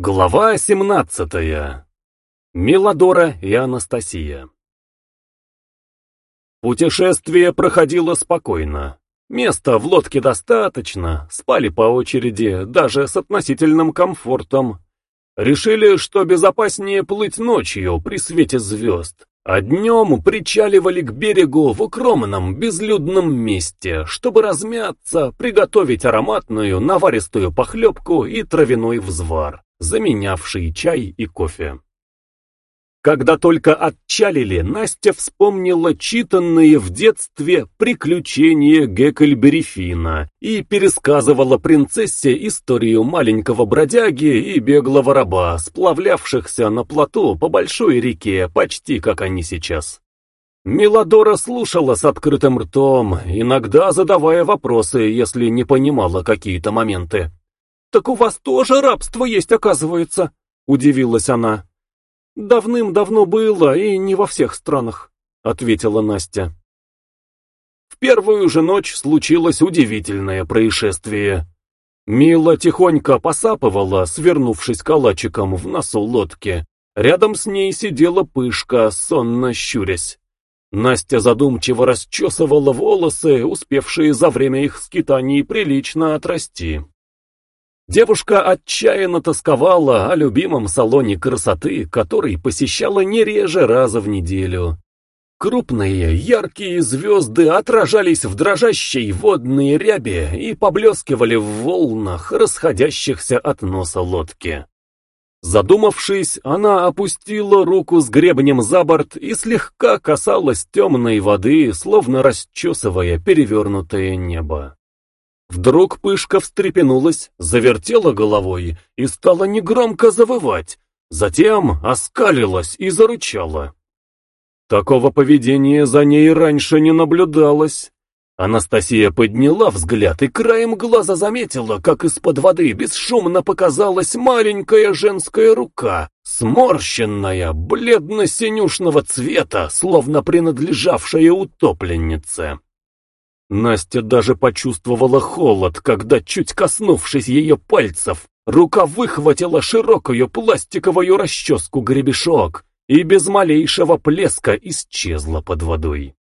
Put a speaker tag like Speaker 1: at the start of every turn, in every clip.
Speaker 1: Глава 17. Миладора и Анастасия. Путешествие проходило спокойно. Места в лодке достаточно, спали по очереди, даже с относительным комфортом. Решили, что безопаснее плыть ночью при свете звезд, а днем причаливали к берегу в укромном безлюдном месте, чтобы размяться, приготовить ароматную наваристую похлебку и травяной взвар заменявший чай и кофе. Когда только отчалили, Настя вспомнила читанные в детстве приключения Геккельберифина и пересказывала принцессе историю маленького бродяги и беглого раба, сплавлявшихся на плоту по большой реке, почти как они сейчас. Миладора слушала с открытым ртом, иногда задавая вопросы, если не понимала какие-то моменты. «Так у вас тоже рабство есть, оказывается», — удивилась она. «Давным-давно было, и не во всех странах», — ответила Настя. В первую же ночь случилось удивительное происшествие. Мила тихонько посапывала, свернувшись калачиком в носу лодки. Рядом с ней сидела пышка, сонно щурясь. Настя задумчиво расчесывала волосы, успевшие за время их скитаний прилично отрасти. Девушка отчаянно тосковала о любимом салоне красоты, который посещала не реже раза в неделю. Крупные, яркие звезды отражались в дрожащей водной рябе и поблескивали в волнах, расходящихся от носа лодки. Задумавшись, она опустила руку с гребнем за борт и слегка касалась темной воды, словно расчесывая перевернутое небо. Вдруг Пышка встрепенулась, завертела головой и стала негромко завывать, затем оскалилась и зарычала. Такого поведения за ней раньше не наблюдалось. Анастасия подняла взгляд и краем глаза заметила, как из-под воды бесшумно показалась маленькая женская рука, сморщенная, бледно-синюшного цвета, словно принадлежавшая утопленнице. Настя даже почувствовала холод, когда, чуть коснувшись ее пальцев, рука выхватила широкую пластиковую расческу-гребешок и без малейшего плеска исчезла под водой.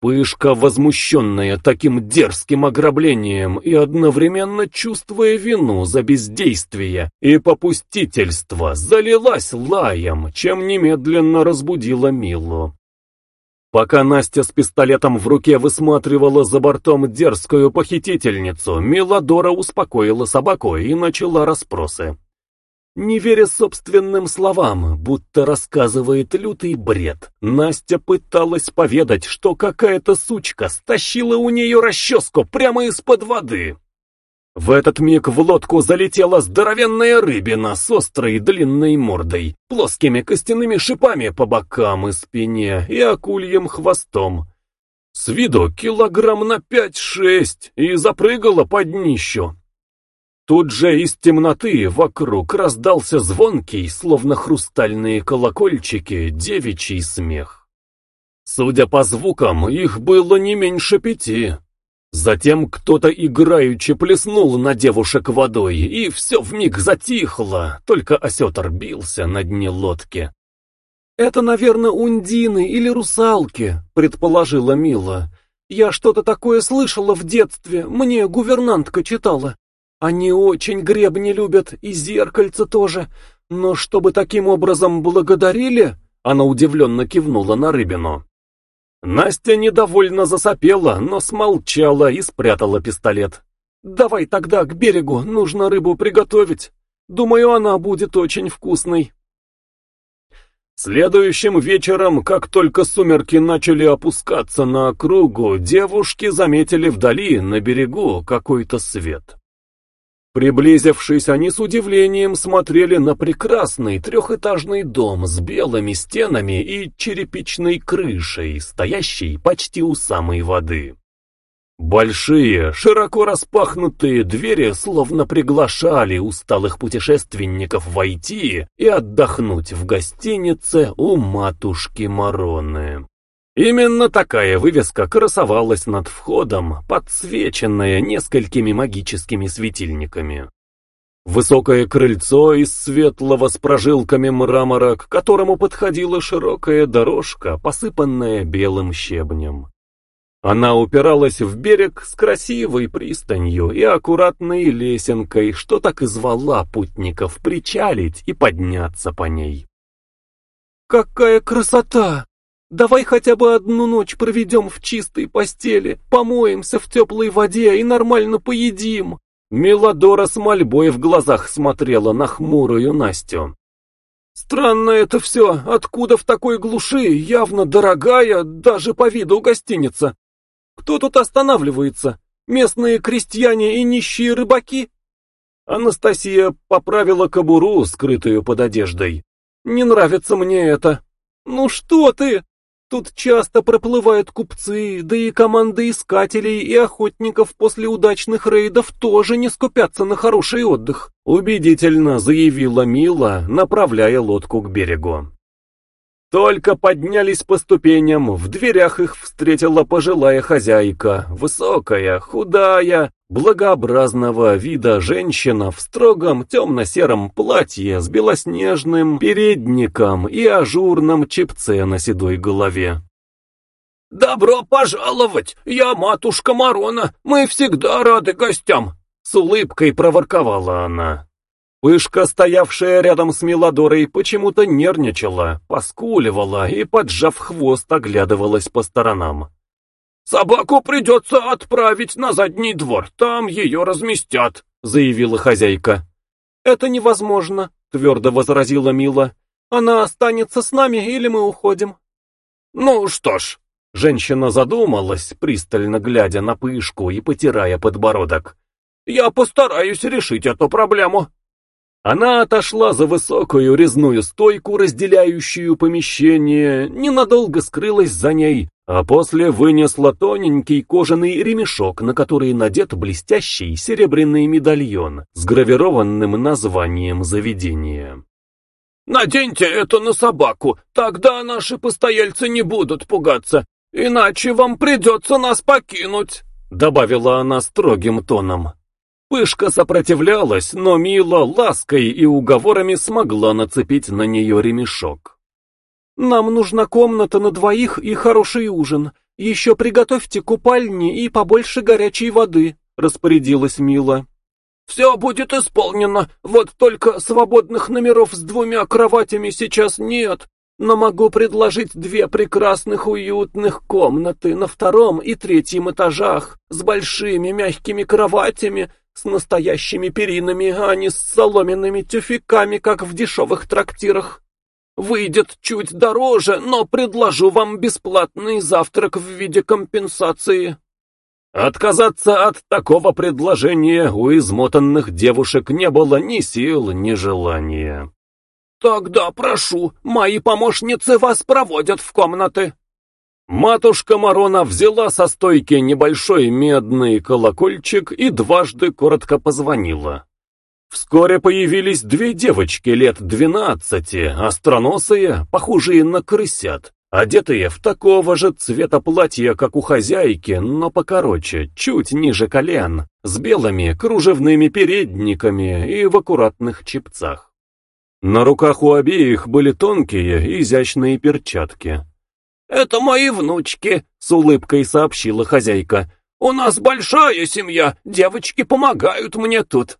Speaker 1: Пышка, возмущенная таким дерзким ограблением и одновременно чувствуя вину за бездействие и попустительство, залилась лаем, чем немедленно разбудила Милу. Пока Настя с пистолетом в руке высматривала за бортом дерзкую похитительницу, Миладора успокоила собаку и начала расспросы. Не веря собственным словам, будто рассказывает лютый бред, Настя пыталась поведать, что какая-то сучка стащила у нее расческу прямо из-под воды. В этот миг в лодку залетела здоровенная рыбина с острой длинной мордой, плоскими костяными шипами по бокам и спине и акульем хвостом. С виду килограмм на пять-шесть и запрыгала под днищу. Тут же из темноты вокруг раздался звонкий, словно хрустальные колокольчики, девичий смех. Судя по звукам, их было не меньше пяти. Затем кто-то играючи плеснул на девушек водой, и все вмиг затихло, только осетр бился на дне лодки. «Это, наверное, ундины или русалки», — предположила Мила. «Я что-то такое слышала в детстве, мне гувернантка читала. Они очень гребни любят, и зеркальце тоже. Но чтобы таким образом благодарили...» Она удивленно кивнула на рыбину. Настя недовольно засопела, но смолчала и спрятала пистолет. «Давай тогда к берегу, нужно рыбу приготовить. Думаю, она будет очень вкусной». Следующим вечером, как только сумерки начали опускаться на округу, девушки заметили вдали, на берегу, какой-то свет. Приблизившись, они с удивлением смотрели на прекрасный трехэтажный дом с белыми стенами и черепичной крышей, стоящий почти у самой воды. Большие, широко распахнутые двери словно приглашали усталых путешественников войти и отдохнуть в гостинице у матушки Мароны. Именно такая вывеска красовалась над входом, подсвеченная несколькими магическими светильниками. Высокое крыльцо из светлого с прожилками мрамора, к которому подходила широкая дорожка, посыпанная белым щебнем. Она упиралась в берег с красивой пристанью и аккуратной лесенкой, что так и звала путников причалить и подняться по ней. «Какая красота! Давай хотя бы одну ночь проведем в чистой постели, помоемся в теплой воде и нормально поедим!» Мелодора с мольбой в глазах смотрела на хмурую Настю. «Странно это все, откуда в такой глуши, явно дорогая, даже по виду гостиница, кто тут останавливается? Местные крестьяне и нищие рыбаки? Анастасия поправила кобуру, скрытую под одеждой. Не нравится мне это. Ну что ты? Тут часто проплывают купцы, да и команды искателей и охотников после удачных рейдов тоже не скупятся на хороший отдых, убедительно заявила Мила, направляя лодку к берегу. Только поднялись по ступеням, в дверях их встретила пожилая хозяйка, высокая, худая, благообразного вида женщина в строгом темно-сером платье с белоснежным передником и ажурном чепце на седой голове. «Добро пожаловать! Я матушка Марона, мы всегда рады гостям!» С улыбкой проворковала она. Пышка, стоявшая рядом с Мелодорой, почему-то нервничала, поскуливала и, поджав хвост, оглядывалась по сторонам. «Собаку придется отправить на задний двор, там ее разместят», — заявила хозяйка. «Это невозможно», — твердо возразила Мила. «Она останется с нами или мы уходим?» «Ну что ж», — женщина задумалась, пристально глядя на Пышку и потирая подбородок. «Я постараюсь решить эту проблему». Она отошла за высокую резную стойку, разделяющую помещение, ненадолго скрылась за ней, а после вынесла тоненький кожаный ремешок, на который надет блестящий серебряный медальон с гравированным названием заведения. «Наденьте это на собаку, тогда наши постояльцы не будут пугаться, иначе вам придется нас покинуть», добавила она строгим тоном. Пышка сопротивлялась, но Мила лаской и уговорами смогла нацепить на нее ремешок. «Нам нужна комната на двоих и хороший ужин. Еще приготовьте купальни и побольше горячей воды», — распорядилась Мила. «Все будет исполнено, вот только свободных номеров с двумя кроватями сейчас нет, но могу предложить две прекрасных уютных комнаты на втором и третьем этажах с большими мягкими кроватями, с настоящими перинами, а не с соломенными тюфяками, как в дешевых трактирах. Выйдет чуть дороже, но предложу вам бесплатный завтрак в виде компенсации. Отказаться от такого предложения у измотанных девушек не было ни сил, ни желания. «Тогда прошу, мои помощницы вас проводят в комнаты». Матушка Марона взяла со стойки небольшой медный колокольчик и дважды коротко позвонила. Вскоре появились две девочки лет двенадцати, остроносые, похожие на крысят, одетые в такого же цвета платья, как у хозяйки, но покороче, чуть ниже колен, с белыми кружевными передниками и в аккуратных чепцах. На руках у обеих были тонкие, изящные перчатки. «Это мои внучки», — с улыбкой сообщила хозяйка. «У нас большая семья, девочки помогают мне тут».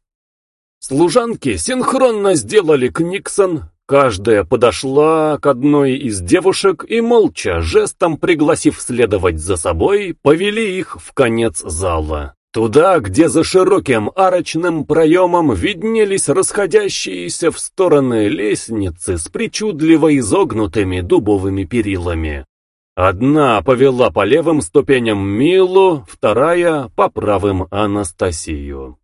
Speaker 1: Служанки синхронно сделали книксон, каждая подошла к одной из девушек и молча, жестом пригласив следовать за собой, повели их в конец зала. Туда, где за широким арочным проемом виднелись расходящиеся в стороны лестницы с причудливо изогнутыми дубовыми перилами. Одна повела по левым ступеням Милу, вторая — по правым Анастасию.